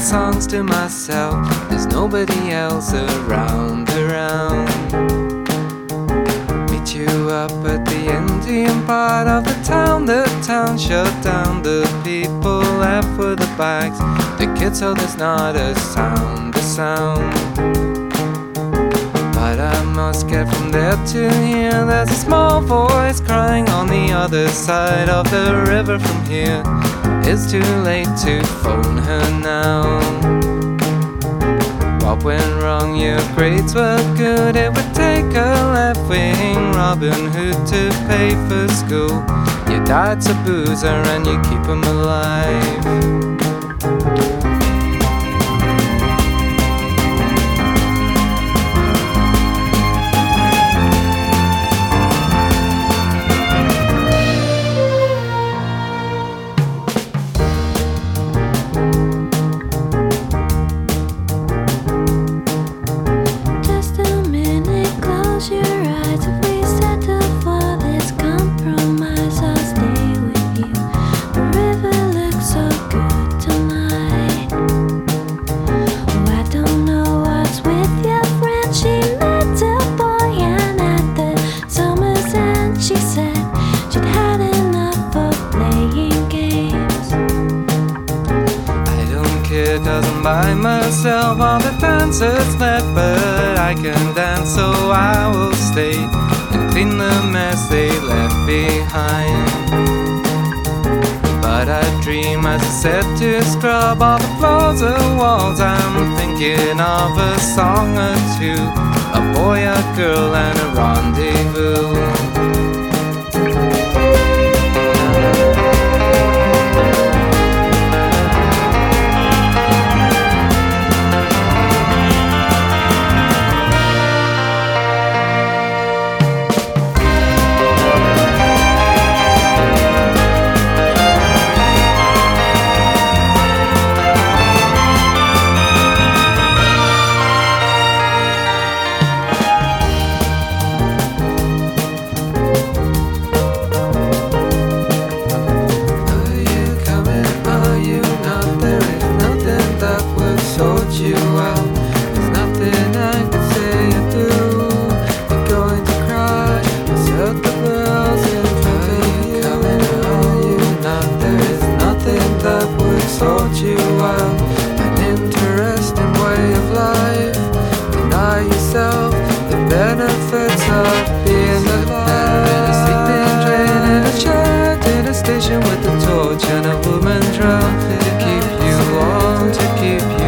songs to myself. There's nobody else around, around. Meet you up at the Indian part of the town. The town shut down. The people left with the bags. The kids, so there's not a sound, a sound. But I must get from there to here. There's a small voice crying other side of the river from here. It's too late to phone her now. What went wrong? Your grades were good. It would take a left wing Robin Hood to pay for school. Your dad's a boozer and you keep him alive. Doesn't myself all the dancers left, but I can dance, so I will stay and clean the mess they left behind. But I dream as I said to scrub all the floors and walls. I'm thinking of a song or two, a boy, a girl, and a rendezvous. you out. There's nothing I can say do. Going to cry. I set the bells in. Coming you. There is nothing that would sort you out. An interesting way of life. Deny yourself the benefits of being alive. Sleeping train in a in a station with a torch and a woman drunk to keep you warm to keep you.